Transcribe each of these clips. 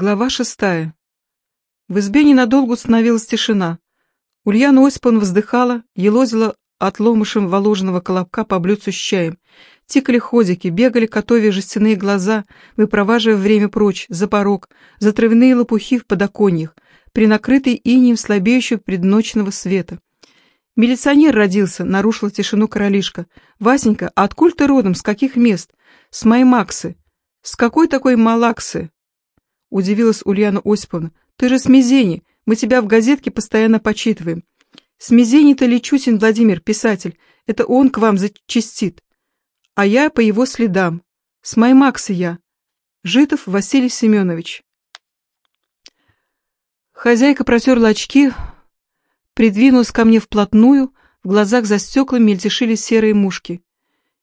Глава шестая. В избе ненадолго установилась тишина. Ульяна Осиповна вздыхала, елозила отломышем воложенного колобка по блюдцу с чаем. Тикали ходики, бегали котовьи жестяные глаза, выпроваживая время прочь, за порог, за травяные лопухи в подоконьях, при накрытой инием слабеющего предночного света. «Милиционер родился», — нарушила тишину королишка. «Васенька, а откуль ты родом, с каких мест?» «С Маймаксы». «С какой такой Малаксы?» — удивилась Ульяна Осиповна. «Ты же с Мизени, мы тебя в газетке постоянно почитываем. С Мизени-то Личутин Владимир, писатель, это он к вам зачастит. А я по его следам. С Маймакса я. Житов Василий Семенович». Хозяйка протерла очки, придвинулась ко мне вплотную, в глазах за стеклами мельтешили серые мушки.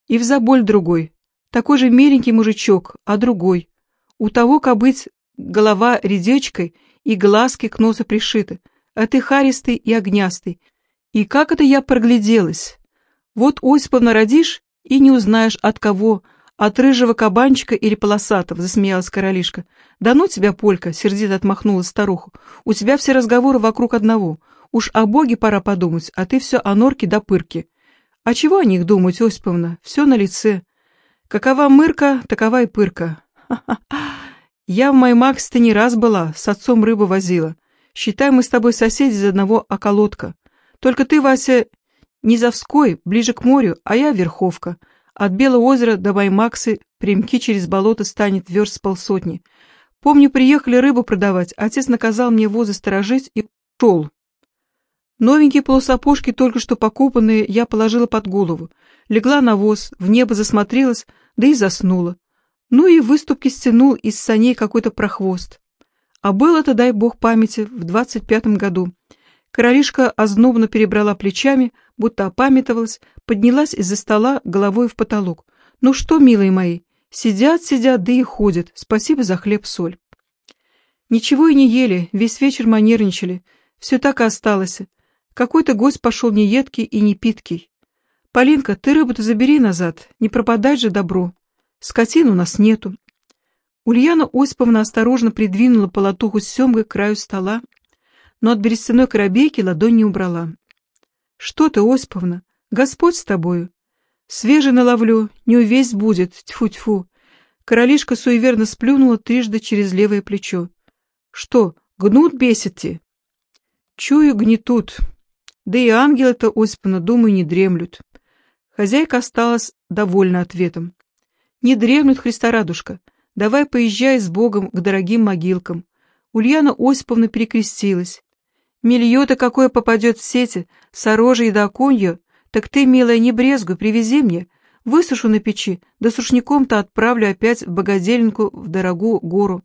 И в заболь другой, такой же миленький мужичок, а другой. У того, кобыть, голова редечкой и глазки к носу пришиты, а ты харистый и огнястый. И как это я прогляделась? Вот Осиповна родишь и не узнаешь от кого, от рыжего кабанчика или полосатого, засмеялась королишка. Да ну тебя, Полька, сердито отмахнулась старуха, у тебя все разговоры вокруг одного. Уж о Боге пора подумать, а ты все о норке да пырке. А чего о них думать, Осиповна? Все на лице. Какова мырка, такова и пырка. Ха-ха-ха. Я в Маймакс-то не раз была, с отцом рыбу возила. Считай, мы с тобой соседи из одного околотка. Только ты, Вася, Низовской, ближе к морю, а я Верховка. От Белого озера до Маймаксы примки через болото станет верст полсотни. Помню, приехали рыбу продавать, отец наказал мне возы сторожить и ушел. Новенькие полусапожки, только что покупанные, я положила под голову. Легла на воз, в небо засмотрелась, да и заснула. Ну и выступки стянул из саней какой-то прохвост. А было это, дай бог памяти, в двадцать пятом году. Королишка ознобно перебрала плечами, будто опамятовалась, поднялась из-за стола головой в потолок. «Ну что, милые мои, сидят, сидят, да и ходят. Спасибо за хлеб-соль». Ничего и не ели, весь вечер манерничали. Все так и осталось. Какой-то гость пошел не едкий и не питкий. «Полинка, ты рыбу-то забери назад, не пропадать же добро». Скотин у нас нету. Ульяна Осиповна осторожно придвинула полотуху с семгой к краю стола, но от берестяной коробейки ладонь не убрала. «Что ты, Осиповна? Господь с тобою. Свежий наловлю, не увесть будет, тьфу-тьфу». Королишка суеверно сплюнула трижды через левое плечо. «Что, гнут бесите?» «Чую, гнетут. Да и ангелы-то, Осиповна, думаю, не дремлют». Хозяйка осталась довольна ответом. Не дремлет Христорадушка. Давай поезжай с Богом к дорогим могилкам. Ульяна Осиповна перекрестилась. Милье-то какое попадет в сети, сорожей да окунью, так ты, милая, не брезгуй, привези мне. Высушу на печи, да сушняком-то отправлю опять в богадельнику в дорогую гору.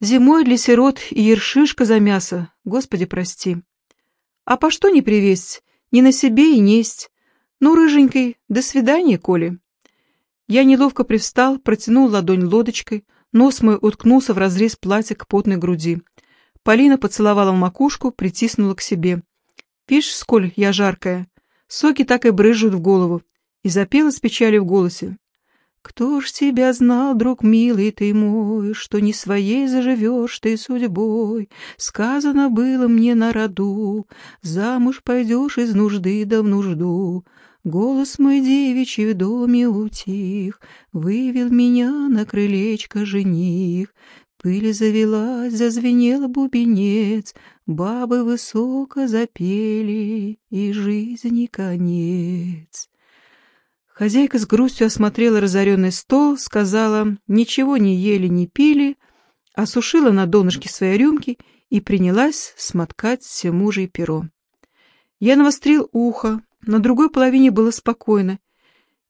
Зимой для сирот и ершишка за мясо, Господи, прости. А по что не привезть? Не на себе и несть. Ну, рыженькой, до свидания, Коли. Я неловко привстал, протянул ладонь лодочкой, нос мой уткнулся в разрез платья к потной груди. Полина поцеловала в макушку, притиснула к себе. «Пишь, сколь я жаркая?» Соки так и брызжут в голову. И запела с печалью в голосе. «Кто ж тебя знал, друг милый ты мой, Что не своей заживешь ты судьбой? Сказано было мне на роду, Замуж пойдешь из нужды да в нужду, Голос мой девичий в доме утих, Вывел меня на крылечко жених. Пыль завелась, зазвенел бубенец, Бабы высоко запели, И жизни конец. Хозяйка с грустью осмотрела разоренный стол, сказала, ничего не ели, не пили, осушила на донышке свои рюмки и принялась смоткать все мужей перо. Я навострил ухо, на другой половине было спокойно.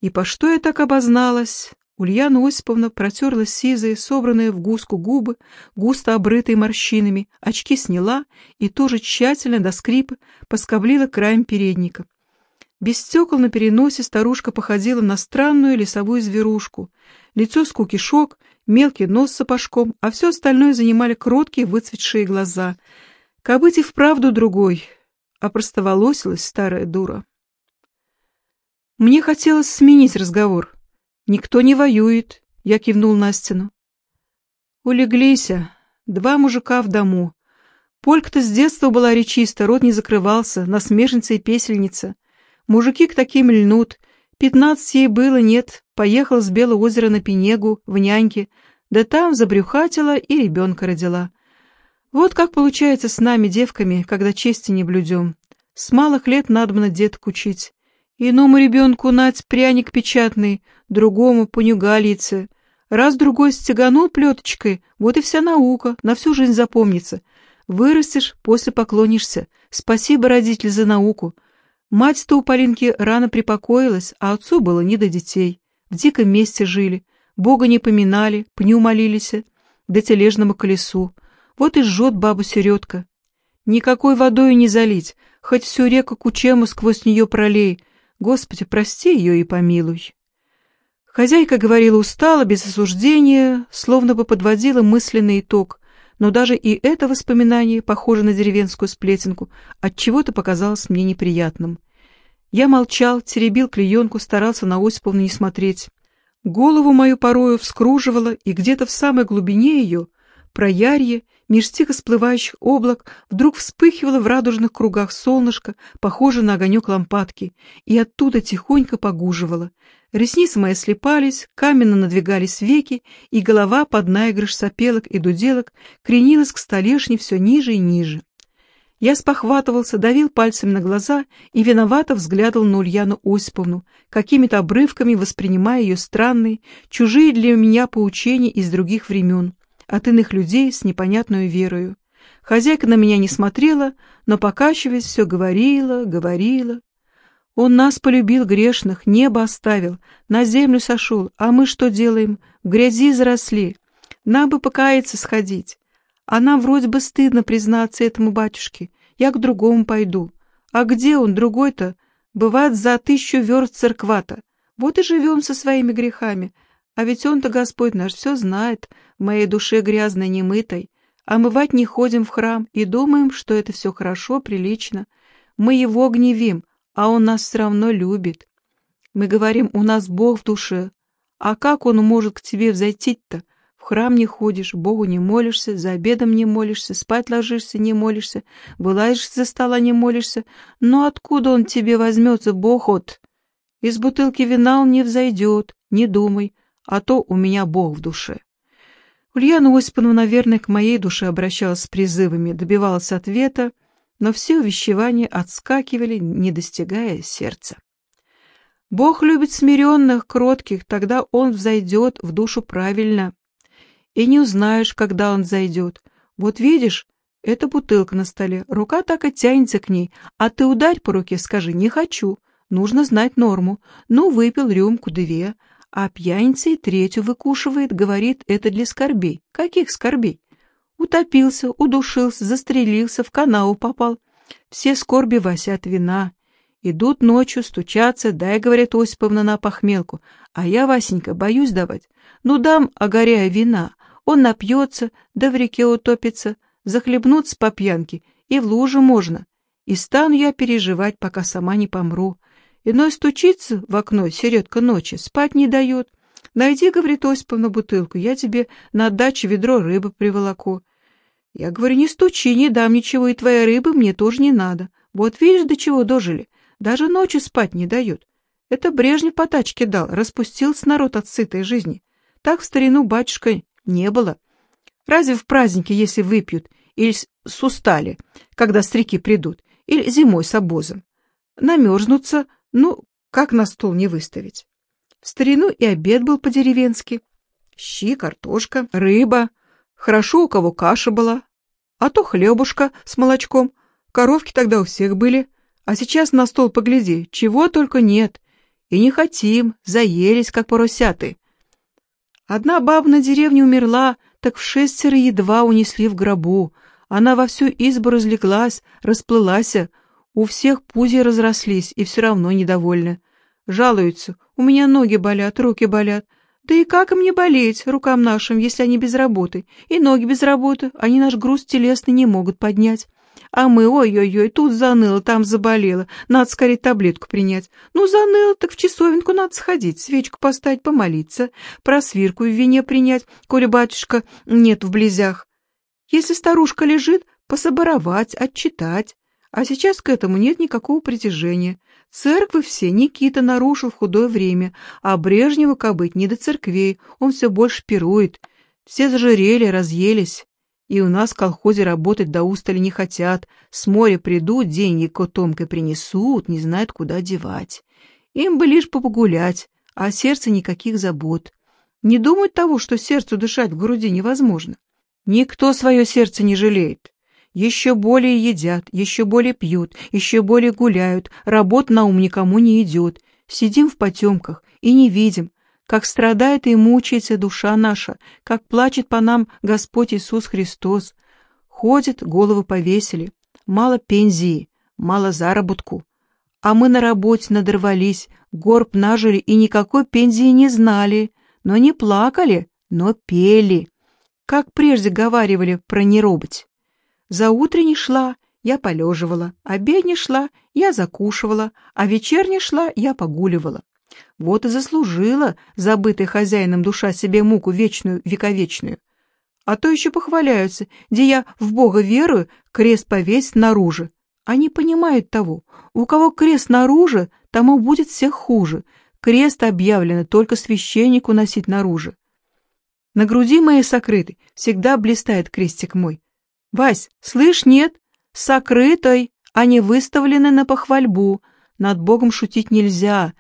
И по что я так обозналась? Ульяна Осиповна протерла сизые, собранные в гуску губы, густо обрытые морщинами, очки сняла и тоже тщательно до скрипа поскоблила краем передника. Без стекол на переносе старушка походила на странную лесовую зверушку. Лицо с кукишок, мелкий нос с сапожком, а все остальное занимали кроткие выцветшие глаза. Кобыть и вправду другой, а простоволосилась старая дура. Мне хотелось сменить разговор. Никто не воюет, я кивнул на стену. Улеглися, Два мужика в дому. Полька-то с детства была речиста, рот не закрывался, насмешница и песельница. Мужики к таким льнут. Пятнадцать ей было, нет, поехала с Белого озера на Пенегу, в няньке, да там забрюхатила и ребенка родила. Вот как получается с нами, девками, когда чести не блюдем. С малых лет надобно деток учить. Иному ребенку нать пряник печатный, другому понюгальице. Раз-другой стеганул плеточкой, вот и вся наука, на всю жизнь запомнится. Вырастешь, после поклонишься. Спасибо, родитель, за науку. Мать-то у Полинки рано припокоилась, а отцу было не до детей. В диком месте жили, Бога не поминали, пню молились, да тележному колесу. Вот и жжет бабу середка. Никакой водой не залить, хоть всю реку Кучему сквозь нее пролей. Господи, прости ее и помилуй. Хозяйка говорила устало, без осуждения, словно бы подводила мысленный итог, но даже и это воспоминание, похоже на деревенскую сплетенку, от чего то показалось мне неприятным. Я молчал, теребил клеенку, старался на Осиповну не смотреть. Голову мою порою вскруживало, и где-то в самой глубине ее проярье, меж тихо всплывающих облак, вдруг вспыхивало в радужных кругах солнышко, похожее на огонек лампадки, и оттуда тихонько погуживало. Ресницы мои слепались, каменно надвигались веки, и голова под наигрыш сопелок и дуделок кренилась к столешне все ниже и ниже. Я спохватывался, давил пальцами на глаза и виновато взглядывал на Ульяну Осиповну, какими-то обрывками воспринимая ее странные, чужие для меня поучения из других времен от иных людей с непонятной верою. Хозяйка на меня не смотрела, но, покачиваясь, все говорила, говорила. Он нас полюбил грешных, небо оставил, на землю сошел, а мы что делаем? В грязи заросли. Нам бы покаяться сходить. А нам вроде бы стыдно признаться этому батюшке. Я к другому пойду. А где он, другой-то? Бывает за тысячу верст церквата. Вот и живем со своими грехами. А ведь он-то, Господь наш, все знает, в моей душе грязной, немытой. Омывать не ходим в храм и думаем, что это все хорошо, прилично. Мы его гневим, а он нас все равно любит. Мы говорим, у нас Бог в душе. А как он может к тебе взойти-то? В храм не ходишь, Богу не молишься, за обедом не молишься, спать ложишься, не молишься, вылазишь за стола, не молишься. Но откуда он тебе возьмется, Бог от? Из бутылки вина он не взойдет, не думай а то у меня Бог в душе. Ульяна Осиповна, наверное, к моей душе обращалась с призывами, добивалась ответа, но все увещевания отскакивали, не достигая сердца. Бог любит смиренных, кротких, тогда Он взойдет в душу правильно. И не узнаешь, когда Он зайдет. Вот видишь, эта бутылка на столе, рука так и тянется к ней, а ты ударь по руке, скажи «не хочу». Нужно знать норму. Ну, выпил рюмку, две, а пьяница и третью выкушивает, говорит, это для скорбей. Каких скорбей? Утопился, удушился, застрелился, в канаву попал. Все скорби Вася вина. Идут ночью, стучатся, дай, говорит Осиповна, на похмелку. А я, Васенька, боюсь давать. Ну, дам, огоряя вина. Он напьется, да в реке утопится, захлебнуться по пьянке, и в лужу можно. И стану я переживать, пока сама не помру. Иной стучится в окно середка ночи, спать не дает. Найди, говорит Осиповна, бутылку, я тебе на даче ведро рыбы приволоку. Я говорю, не стучи, не дам ничего, и твоя рыба мне тоже не надо. Вот видишь, до чего дожили. Даже ночью спать не дают. Это Брежнев по тачке дал, распустился народ от сытой жизни. Так в старину батюшка не было. Разве в празднике, если выпьют, или с устали, когда стрики придут, или зимой с обозом? Намерзнутся, ну, как на стол не выставить? В старину и обед был по-деревенски. Щи, картошка, рыба. Хорошо, у кого каша была. А то хлебушка с молочком. Коровки тогда у всех были. А сейчас на стол погляди, чего только нет. И не хотим, заелись, как поросяты. Одна баба на деревне умерла, так в шестеро едва унесли в гробу. Она во всю избу разлеглась, расплылась, у всех пузи разрослись и все равно недовольны. Жалуются, у меня ноги болят, руки болят. Да и как им не болеть, рукам нашим, если они без работы? И ноги без работы, они наш груз телесный не могут поднять. А мы, ой-ой-ой, тут заныло, там заболело, надо скорее таблетку принять. Ну, заныло, так в часовенку надо сходить, свечку поставить, помолиться, просвирку в вине принять, коли батюшка нет в близях. Если старушка лежит, пособоровать, отчитать. А сейчас к этому нет никакого притяжения. Церквы все Никита нарушил в худое время, а Брежневу кобыть не до церквей, он все больше пирует. Все зажирели, разъелись. И у нас в колхозе работать до устали не хотят. С моря придут, деньги котомкой принесут, не знают, куда девать. Им бы лишь погулять, а сердце никаких забот. Не думают того, что сердцу дышать в груди невозможно. Никто свое сердце не жалеет. Еще более едят, еще более пьют, еще более гуляют, работ на ум никому не идет. Сидим в потемках и не видим, как страдает и мучается душа наша, как плачет по нам Господь Иисус Христос. Ходит, головы повесили, мало пензии, мало заработку. А мы на работе надорвались, горб нажили и никакой пензии не знали, но не плакали, но пели. Как прежде говаривали про неробыть. За утренней шла, я полеживала, обедня шла, я закушивала, а вечерня шла, я погуливала. Вот и заслужила забытая хозяином душа себе муку вечную, вековечную. А то еще похваляются, где я в Бога верую, крест повесь наружу. Они понимают того, у кого крест наружу, тому будет всех хуже. Крест объявлено только священнику носить наружу. На груди моей сокрытой всегда блистает крестик мой. Вась, слышь, нет, сокрытой, а не выставлены на похвальбу. Над Богом шутить нельзя,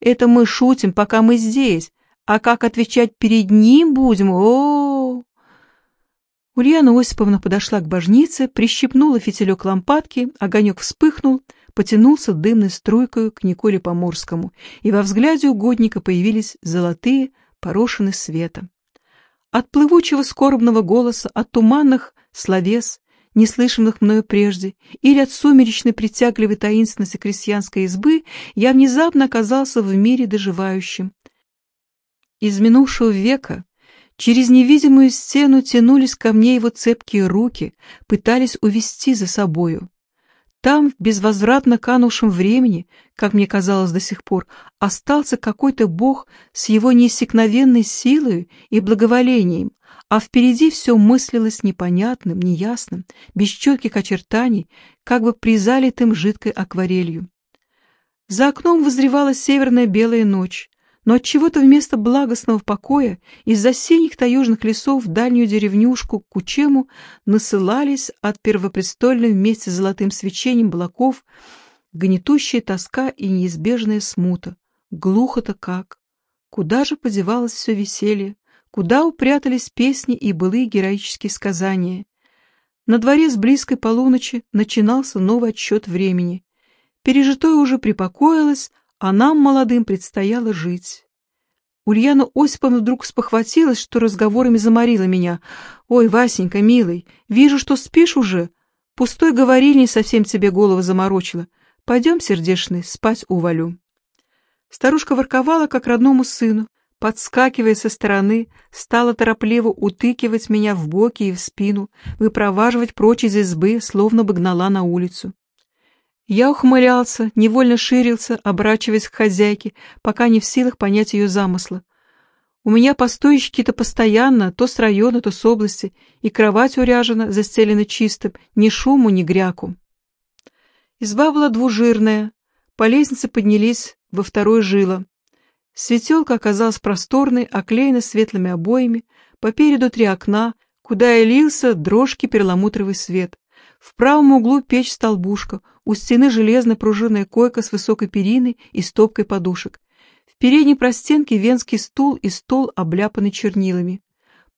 это мы шутим, пока мы здесь. А как отвечать перед ним будем? О, Ульяна Осиповна подошла к божнице, прищипнула фитилек лампадки, огонек вспыхнул, потянулся дымной струйкой к Николе Поморскому, и во взгляде угодника появились золотые порошины света. От плывучего скорбного голоса, от туманных словес, неслышанных мною прежде, или от сумеречной притягливой таинственности крестьянской избы, я внезапно оказался в мире доживающем. Из минувшего века через невидимую стену тянулись ко мне его цепкие руки, пытались увести за собою. Там, в безвозвратно канувшем времени, как мне казалось до сих пор, остался какой-то бог с его неиссякновенной силой и благоволением, а впереди все мыслилось непонятным, неясным, без четких очертаний, как бы призалитым жидкой акварелью. За окном возревала северная белая ночь, но от чего то вместо благостного покоя из-за синих таежных лесов в дальнюю деревнюшку Кучему насылались от первопрестольной вместе с золотым свечением облаков гнетущая тоска и неизбежная смута. Глухо-то как! Куда же подевалось все веселье? Куда упрятались песни и былые героические сказания? На дворе с близкой полуночи начинался новый отсчет времени. Пережитое уже припокоилось, а нам, молодым, предстояло жить. Ульяна Осиповна вдруг спохватилась, что разговорами заморила меня. «Ой, Васенька, милый, вижу, что спишь уже. Пустой говорильни совсем тебе голову заморочила. Пойдем, сердешный, спать увалю». Старушка ворковала, как родному сыну, подскакивая со стороны, стала торопливо утыкивать меня в боки и в спину, выпроваживать прочь из избы, словно бы гнала на улицу. Я ухмылялся, невольно ширился, оборачиваясь к хозяйке, пока не в силах понять ее замысла. У меня постойщики-то постоянно, то с района, то с области, и кровать уряжена, застелена чистым, ни шуму, ни гряку. Изба была двужирная, по лестнице поднялись во второе жило. Светелка оказалась просторной, оклеена светлыми обоями, попереду три окна, куда и лился дрожки перламутровый свет. В правом углу печь-столбушка, у стены железная пружинная койка с высокой периной и стопкой подушек. В передней простенке венский стул и стол, обляпанный чернилами.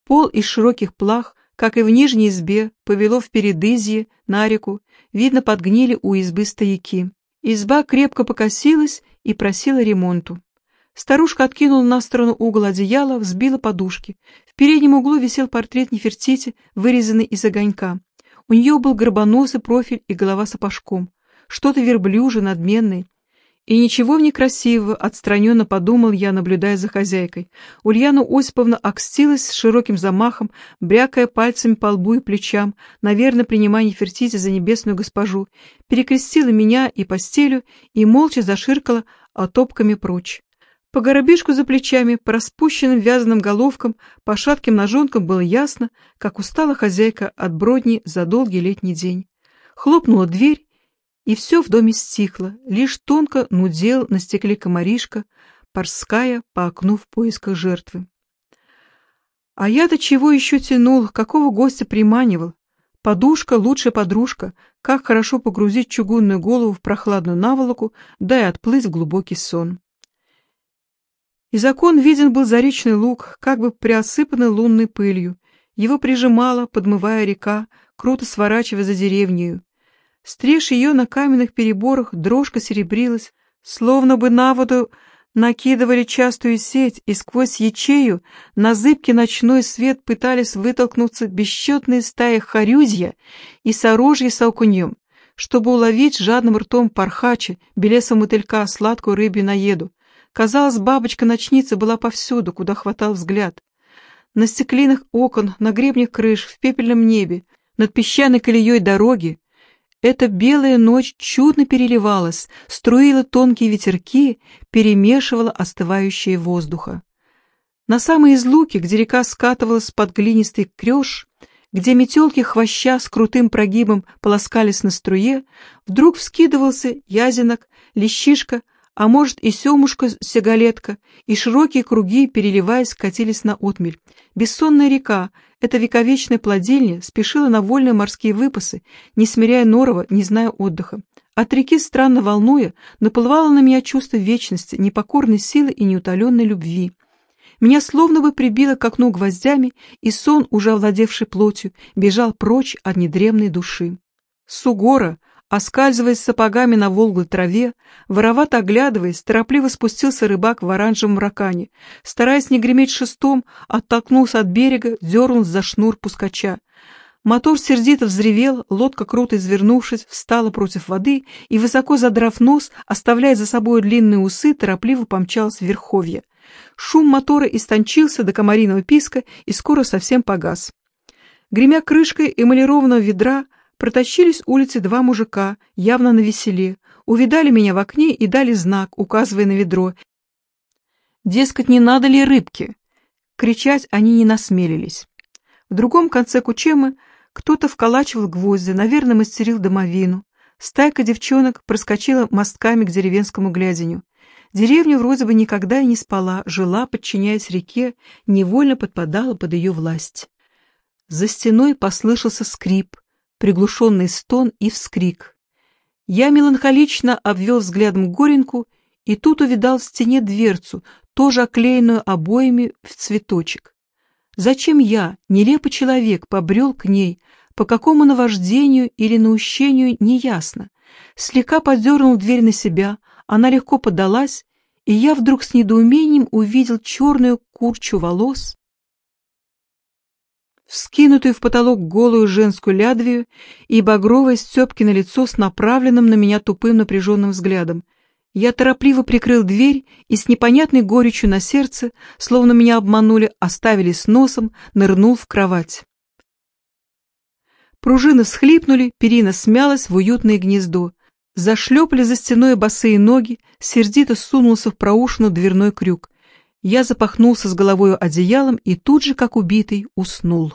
Пол из широких плах, как и в нижней избе, повело в передызье, на реку, видно, подгнили у избы стояки. Изба крепко покосилась и просила ремонту. Старушка откинула на сторону угол одеяла, взбила подушки. В переднем углу висел портрет Нефертити, вырезанный из огонька. У нее был горбоносый профиль и голова сапожком. Что-то верблюже, надменное. И ничего в некрасивого, отстраненно подумал я, наблюдая за хозяйкой. Ульяна Осиповна окстилась с широким замахом, брякая пальцами по лбу и плечам, наверное, принимая Нефертити за небесную госпожу, перекрестила меня и постелю и молча заширкала отопками прочь. По горобишку за плечами, по распущенным вязаным головкам, по шатким ножонкам было ясно, как устала хозяйка от бродни за долгий летний день. Хлопнула дверь, и все в доме стихло, лишь тонко нудел на стекле комаришка, порская по окну в поисках жертвы. А я-то чего еще тянул, какого гостя приманивал? Подушка — лучшая подружка, как хорошо погрузить чугунную голову в прохладную наволоку, да и отплыть в глубокий сон. Из окон виден был заречный луг, как бы приосыпанный лунной пылью. Его прижимала, подмывая река, круто сворачивая за деревнею. Стриж ее на каменных переборах, дрожка серебрилась, словно бы на воду накидывали частую сеть, и сквозь ячею на зыбкий ночной свет пытались вытолкнуться бесчетные стаи хорюзья и сорожья с окуньем, чтобы уловить жадным ртом пархача, белеса мотылька, сладкую рыбью наеду. Казалось, бабочка-ночница была повсюду, куда хватал взгляд. На стеклянных окон, на гребнях крыш, в пепельном небе, над песчаной колеей дороги. Эта белая ночь чудно переливалась, струила тонкие ветерки, перемешивала остывающее воздуха. На самой излуке, где река скатывалась под глинистый креж, где метелки хвоща с крутым прогибом полоскались на струе, вдруг вскидывался язинок, лещишка, а может и семушка-сигалетка, и широкие круги, переливаясь, катились на отмель. Бессонная река, эта вековечная плодильня, спешила на вольные морские выпасы, не смиряя норова, не зная отдыха. От реки, странно волнуя, наплывало на меня чувство вечности, непокорной силы и неутоленной любви. Меня словно бы прибило к окну гвоздями, и сон, уже овладевший плотью, бежал прочь от недремной души. Сугора, Оскальзываясь сапогами на волглой траве, воровато оглядываясь, торопливо спустился рыбак в оранжевом ракане. Стараясь не греметь шестом, оттолкнулся от берега, дернул за шнур пускача. Мотор сердито взревел, лодка, круто извернувшись, встала против воды и, высоко задрав нос, оставляя за собой длинные усы, торопливо помчалась в верховье. Шум мотора истончился до комариного писка и скоро совсем погас. Гремя крышкой эмалированного ведра, Протащились улицы два мужика, явно на веселе, увидали меня в окне и дали знак, указывая на ведро. Дескать, не надо ли рыбки? Кричать они не насмелились. В другом конце кучемы кто-то вколачивал гвозди, наверное, мастерил домовину. Стайка девчонок проскочила мостками к деревенскому гляденю. Деревня вроде бы никогда и не спала, жила, подчиняясь реке, невольно подпадала под ее власть. За стеной послышался скрип, приглушенный стон и вскрик. Я меланхолично обвел взглядом Горенку и тут увидал в стене дверцу, тоже оклеенную обоями в цветочек. Зачем я, нелепый человек, побрел к ней, по какому наваждению или наущению, неясно. Слегка подернул дверь на себя, она легко подалась, и я вдруг с недоумением увидел черную курчу волос, вскинутую в потолок голую женскую лядвию и багровое Степкино лицо с направленным на меня тупым напряженным взглядом. Я торопливо прикрыл дверь и с непонятной горечью на сердце, словно меня обманули, оставили с носом, нырнул в кровать. Пружины всхлипнули, перина смялась в уютное гнездо. Зашлепали за стеной босые ноги, сердито сунулся в проушину дверной крюк. Я запахнулся с головой одеялом и тут же, как убитый, уснул.